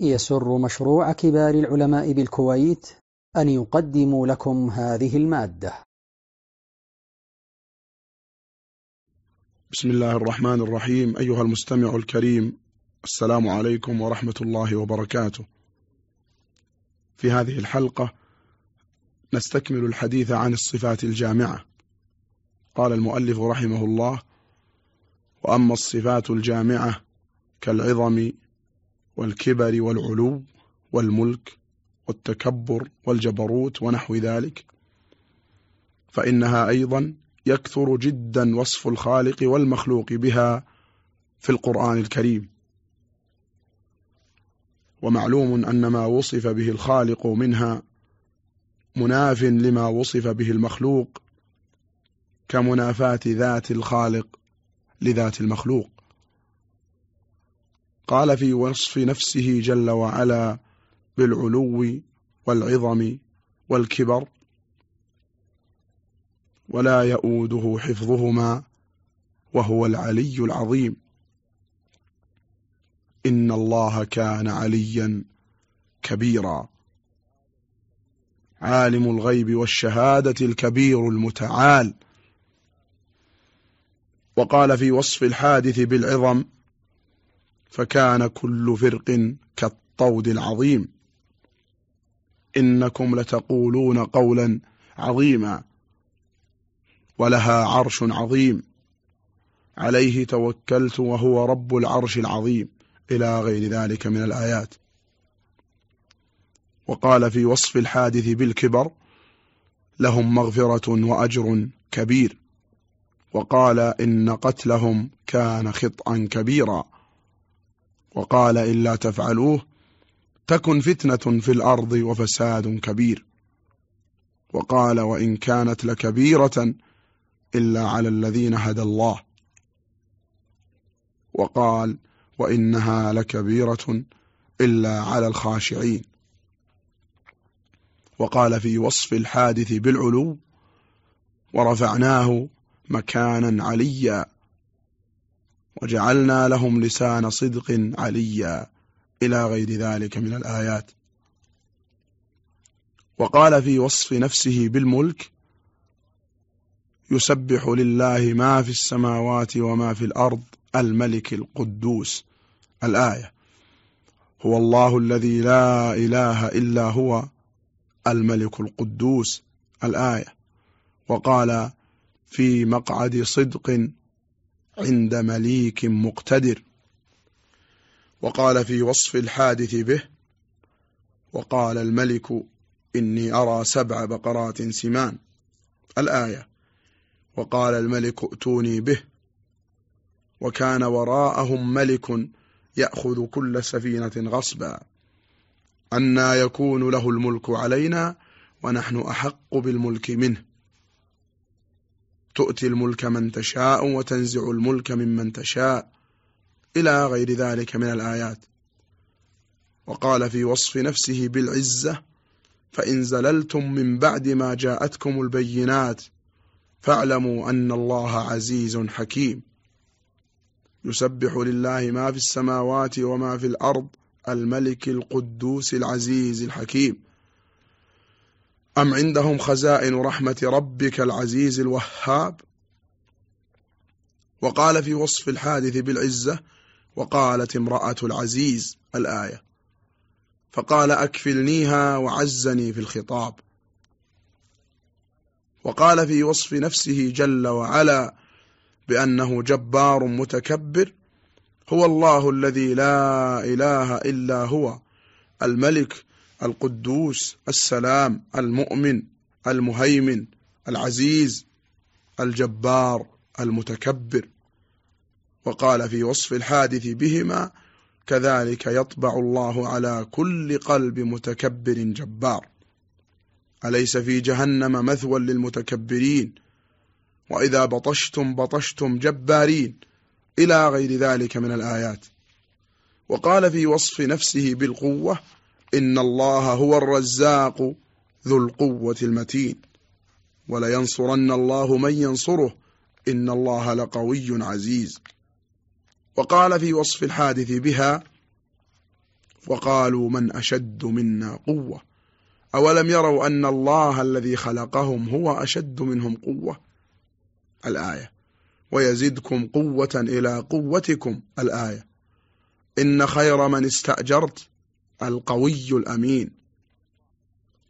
يسر مشروع كبار العلماء بالكويت أن يقدم لكم هذه المادة. بسم الله الرحمن الرحيم. أيها المستمع الكريم السلام عليكم ورحمة الله وبركاته. في هذه الحلقة نستكمل الحديث عن الصفات الجامعة. قال المؤلف رحمه الله وأما الصفات الجامعة كالعظم والكبر والعلو والملك والتكبر والجبروت ونحو ذلك. فإنها أيضا يكثر جدا وصف الخالق والمخلوق بها في القرآن الكريم. ومعلوم أن ما وصف به الخالق منها مناف لما وصف به المخلوق كمنافاة ذات الخالق لذات المخلوق. قال في وصف نفسه جل وعلا بالعلو والعظم والكبر ولا يؤوده حفظهما وهو العلي العظيم. إن الله كان عليا كبيرا. عالم الغيب والشهادة الكبير المتعال. وقال في وصف الحادث بالعظم فكان كل فرق كالطود العظيم. إنكم لتقولون قولا عظيما ولها عرش عظيم. عليه توكلت وهو رب العرش العظيم. إلى غير ذلك من الآيات. وقال في وصف الحادث بالكبر لهم مغفرة وأجر كبير. وقال إن قتلهم كان خطأ كبيرا. وقال إلا تفعلوه تكن فتنة في الأرض وفساد كبير. وقال وإن كانت لكبيرة إلا على الذين هدى الله. وقال وإنها لكبيرة إلا على الخاشعين. وقال في وصف الحادث بالعلو ورفعناه مكانا عليا. وجعلنا لهم لسان صدق عليا إلى غير ذلك من الآيات. وقال في وصف نفسه بالملك يسبح لله ما في السماوات وما في الأرض الملك القدوس. الآية هو الله الذي لا إله إلا هو الملك القدوس. الآية وقال في مقعد صدق عند مليك مقتدر. وقال في وصف الحادث به وقال الملك إني أرى سبع بقرات سمان الآية. وقال الملك ائتوني به وكان وراءهم ملك يأخذ كل سفينة غصبا. أنا يكون له الملك علينا ونحن أحق بالملك منه. تؤتي الملك من تشاء وتنزع الملك ممن تشاء إلى غير ذلك من الآيات. وقال في وصف نفسه بالعزة فإن زللتم من بعد ما جاءتكم البينات فاعلموا أن الله عزيز حكيم. يسبح لله ما في السماوات وما في الأرض الملك القدوس العزيز الحكيم. أم عندهم خزائن رحمة ربك العزيز الوهاب؟ وقال في وصف الحادث بالعزة وقالت امرأة العزيز الآية. فقال أكفلنيها وعزني في الخطاب. وقال في وصف نفسه جل وعلا بأنه جبار متكبر هو الله الذي لا إله إلا هو الملك القدوس السلام المؤمن المهيمن العزيز الجبار المتكبر. وقال في وصف الحادث بهما كذلك يطبع الله على كل قلب متكبر جبار. أليس في جهنم مثوى للمتكبرين؟ وإذا بطشتم بطشتم جبارين. إلى غير ذلك من الآيات. وقال في وصف نفسه بالقوة إن الله هو الرزاق ذو القوة المتين. ولينصرن الله من ينصره إن الله لقوي عزيز. وقال في وصف الحادث بها وقالوا من أشد منا قوة. أولم يروا أن الله الذي خلقهم هو أشد منهم قوة؟ الآية ويزدكم قوة إلى قوتكم. الآية إن خير من استأجرت القوي الأمين.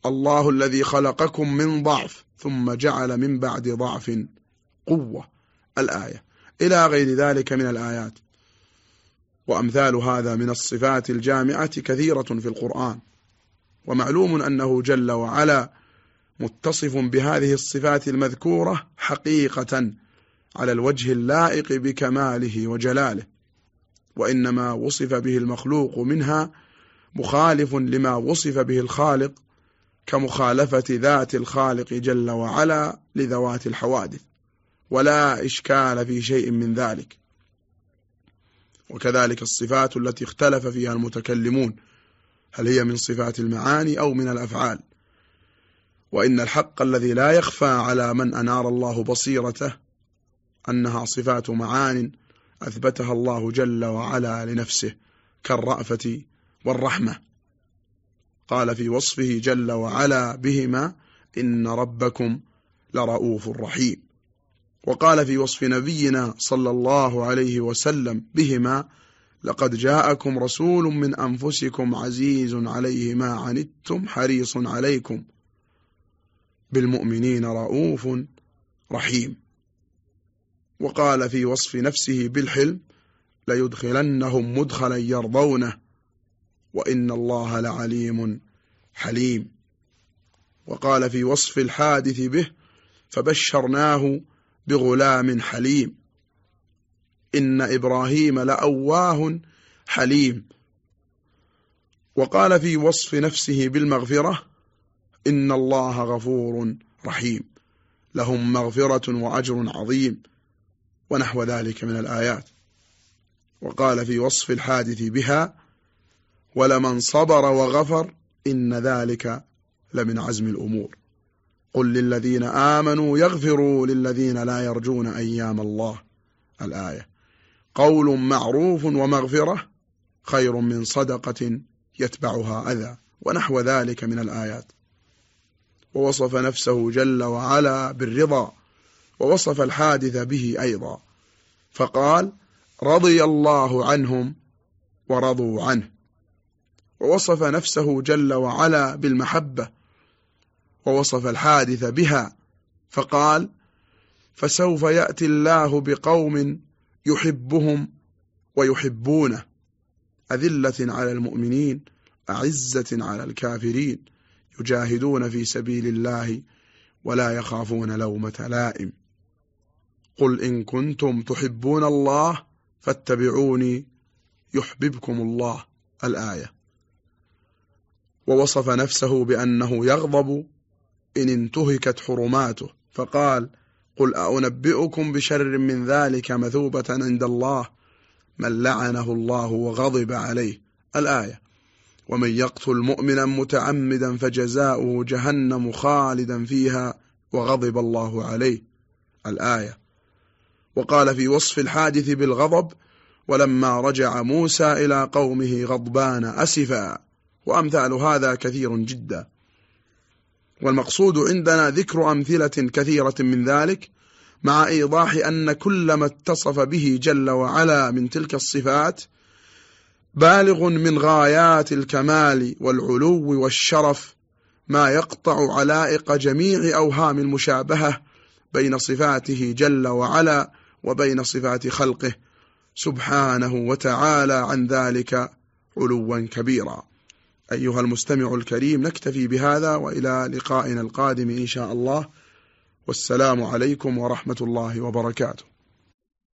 الله الذي خلقكم من ضعف ثم جعل من بعد ضعف قوة. الآية. إلى غير ذلك من الآيات. وأمثال هذا من الصفات الجامعة كثيرة في القرآن. ومعلوم أنه جل وعلا متصف بهذه الصفات المذكورة حقيقة على الوجه اللائق بكماله وجلاله. وإنما وصف به المخلوق منها مخالف لما وصف به الخالق كمخالفة ذات الخالق جل وعلا لذوات الحوادث ولا إشكال في شيء من ذلك. وكذلك الصفات التي اختلف فيها المتكلمون هل هي من صفات المعاني أو من الأفعال؟ وإن الحق الذي لا يخفى على من أنار الله بصيرته أنها صفات معان أثبتها الله جل وعلا لنفسه كالرأفة والرحمة. قال في وصفه جل وعلا بهما إن ربكم لرؤوف رحيم. وقال في وصف نبينا صلى الله عليه وسلم بهما لقد جاءكم رسول من أنفسكم عزيز عليه ما عنتم حريص عليكم. بالمؤمنين رؤوف رحيم. وقال في وصف نفسه بالحلم ليدخلنهم مدخلا يرضونه. وإن الله لعليم حليم. وقال في وصف الحادث به فبشرناه بغلام حليم. إن إبراهيم لأواه حليم. وقال في وصف نفسه بالمغفرة إن الله غفور رحيم. لهم مغفرة وأجر عظيم ونحو ذلك من الآيات. وقال في وصف الحادث بها ولمن صبر وغفر إن ذلك لمن عزم الأمور. قل للذين آمنوا يغفروا للذين لا يرجون أيام الله. الآية. قول معروف ومغفرة خير من صدقة يتبعها أذى. ونحو ذلك من الآيات. ووصف نفسه جل وعلا بالرضا. ووصف الحادث به أيضا. فقال رضي الله عنهم ورضوا عنه. ووصف نفسه جل وعلا بالمحبة ووصف الحادث بها فقال فسوف يأتي الله بقوم يحبهم ويحبونه أذلة على المؤمنين أعزة على الكافرين يجاهدون في سبيل الله ولا يخافون لومة لائم. قل إن كنتم تحبون الله فاتبعوني يحببكم الله الآية. ووصف نفسه بأنه يغضب إن انتهكت حرماته. فقال قل أنبئكم بشر من ذلك مثوبة عند الله من لعنه الله وغضب عليه. الآية ومن يقتل مؤمنا متعمدا فجزاؤه جهنم خالدا فيها وغضب الله عليه. الآية وقال في وصف الحادث بالغضب ولما رجع موسى إلى قومه غضبان أسفا. وأمثال هذا كثير جدا. والمقصود عندنا ذكر أمثلة كثيرة من ذلك مع إيضاح أن كل ما اتصف به جل وعلا من تلك الصفات بالغ من غايات الكمال والعلو والشرف ما يقطع علائق جميع أوهام المشابهة بين صفاته جل وعلا وبين صفات خلقه سبحانه وتعالى عن ذلك علوا كبيرا. أيها المستمع الكريم نكتفي بهذا وإلى لقائنا القادم إن شاء الله. والسلام عليكم ورحمة الله وبركاته.